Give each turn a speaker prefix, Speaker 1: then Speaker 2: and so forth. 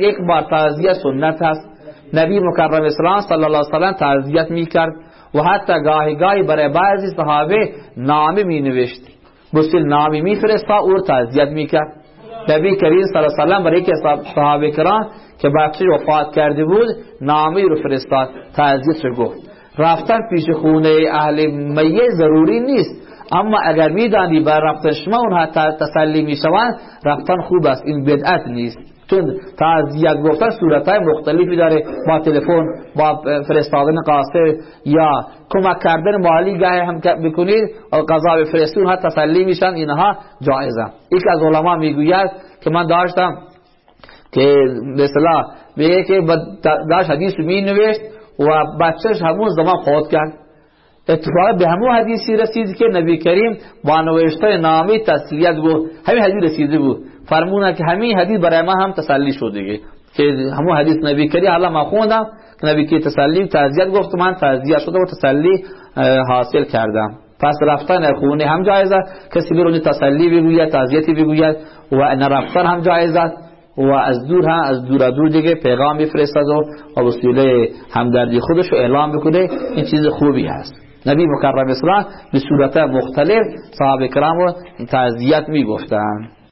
Speaker 1: یک بار تعزیه سنت هست نبی مکرم اسلام صلی الله علیه وسلم تعزیت می‌کرد و حتی گاهی گاهی برای بعضی صحابه نامی می نوشت بسیل نامی می فرستا او تعزیت می‌کرد. نبی کریم صلی الله علیه وسلم برای که صحابه کرام که بچه وفات کرده بود نامی رو فرستاد. تعزیت رو گفت. رفتن پیش خونه اهل میت ضروری نیست. اما اگر میدانی بر رفتن شما اونها تسلی می‌شوند رفتن خوب است. این بدعت نیست. چون تعذیت گفتن صورت های مختلفی داره با تلفن با فرستادن قاصر یا کمک کردن مالی گاه هم بکنید و قضا بفرستون ها تسلی میشن اینها جایزه. یک از علما می‌گوید که من داشتم که مثلا به که داشت حدیث می نوشت و بچهش همون زمان خود کرد. اتفاقا به همون حدیثی رسید که نبی کریم با نوشته نامی تسلیت گفت. همین حدیث رسیده بود. فرمونه که همین حدیث برای ما هم تسلی شد دیگه. که همون حدیث نبی کریم حالا ما خوندم. که نبی که تسلی تعزیت گفت. من تعزیت شده و تسلی حاصل کردم. پس رفتن خونه هم جایزه کسی برونی تسلی بگوید تعزیتی بگوید و رفتن هم جایزه و از دور هم از دور دور دیگه پیغام بفرستد و وسیله همدردی خودش رو اعلام بکنه این چیز خوبی هست. نبی مکرم اسلام به صورت مختلف صحابه کرام رو تعزیت می گفتن